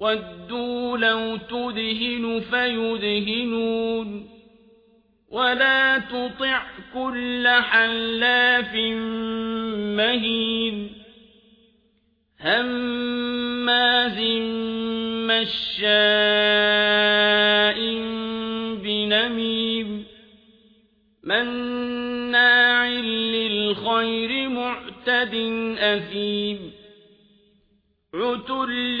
وَدُّوا لَوْ تُدْهِنُ فَيُدْهِنُونَ وَلَا تُطِعْ كُلَّ حَلَّافٍ مَّهِينٍ هَمَّازٍ مَّشَّاءٍ بِنَمِيمٍ مَّنَّاعٍ لِّلْخَيْرِ مُعْتَدٍ أَثِيمٍ عُتُلٍّ